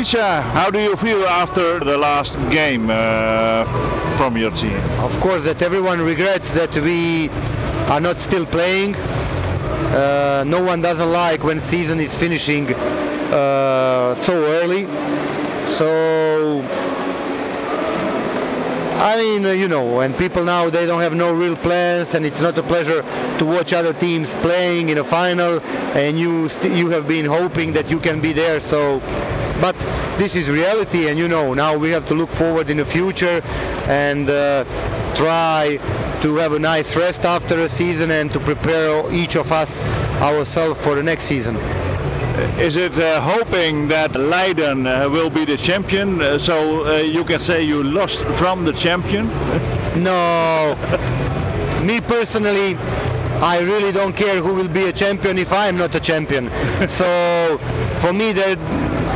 How do you feel after the last game uh, from your team? Of course, that everyone regrets that we are not still playing. Uh, no one doesn't like when season is finishing uh, so early. So I mean, uh, you know, and people now they don't have no real plans, and it's not a pleasure to watch other teams playing in a final, and you you have been hoping that you can be there. So, but this is reality, and you know, now we have to look forward in the future and uh, try to have a nice rest after a season and to prepare each of us ourselves for the next season. Is it uh, hoping that Leiden uh, will be the champion, uh, so uh, you can say you lost from the champion? No. Me personally, I really don't care who will be a champion if I am not a champion. so for me, that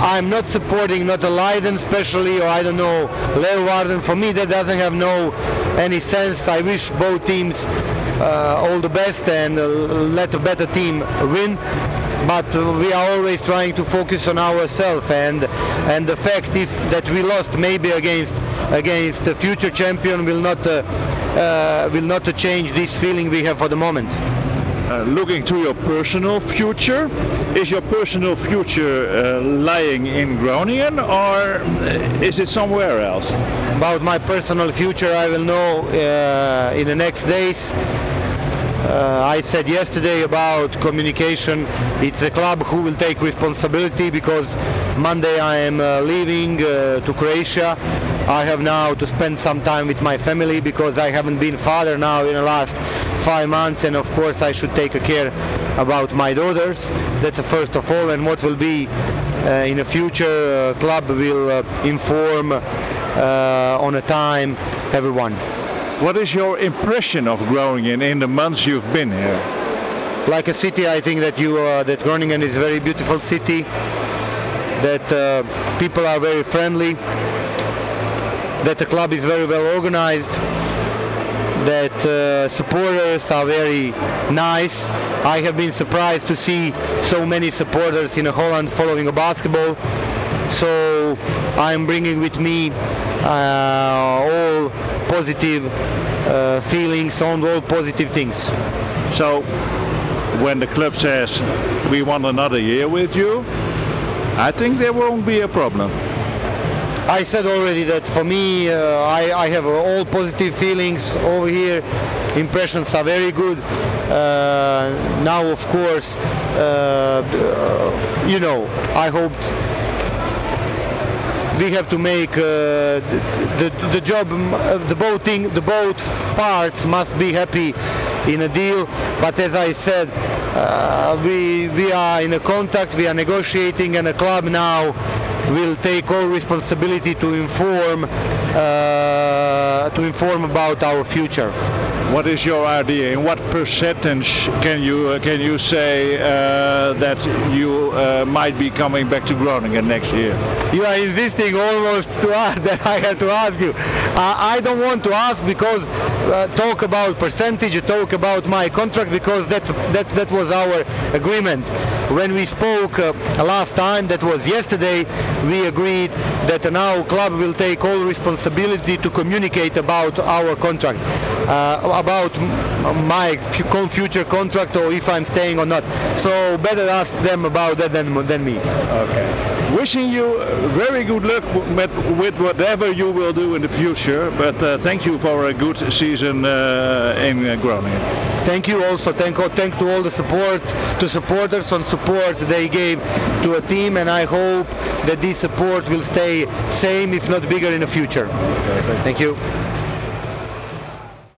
I'm not supporting not a Leiden especially, or I don't know Leeuwarden. For me, that doesn't have no any sense. I wish both teams uh, all the best and uh, let a better team win but we are always trying to focus on ourselves and and the fact if that we lost maybe against against the future champion will not uh, uh, will not change this feeling we have for the moment. Uh, looking to your personal future, is your personal future uh, lying in Groningen or is it somewhere else? About my personal future, I will know uh, in the next days. Uh, I said yesterday about communication. It's a club who will take responsibility because Monday I am uh, leaving uh, to Croatia. I have now to spend some time with my family because I haven't been father now in the last five months and of course I should take a care about my daughters. That's the first of all and what will be uh, in the future uh, club will uh, inform on a time everyone. What is your impression of Groningen in the months you've been here? Like a city, I think that you uh, that Groningen is a very beautiful city. That uh, people are very friendly. That the club is very well organized. That uh, supporters are very nice. I have been surprised to see so many supporters in Holland following a basketball. So I'm bringing with me uh, all positive uh, feelings on all positive things. So when the club says we want another year with you, I think there won't be a problem. I said already that for me, uh, I, I, have all positive feelings over here. Impressions are very good. Uh, now, of course, uh, you know, I hoped we have to make uh, the, the, the, job, the boating, the boat parts must be happy in a deal. But as I said, uh, we we are in a contact, we are negotiating, and the club now will take all responsibility to inform uh, to inform about our future. What is your idea? In what percentage can you uh, can you say uh, that you uh, might be coming back to Groningen next year? You are insisting almost to ask that I have to ask you. I don't want to ask because uh, talk about percentage, talk about my contract because that's that that was our agreement when we spoke uh, last time. That was yesterday. We agreed that now club will take all responsibility to communicate about our contract. Uh, about my future contract or if I'm staying or not. So better ask them about that than, than me. Okay. Wishing you very good luck with, with whatever you will do in the future. But uh, thank you for a good season uh, in uh, Groningen. Thank you also. Thank, thank to all the support, to supporters on support they gave to a team, and I hope that this support will stay same, if not bigger, in the future. Okay, thank, thank you.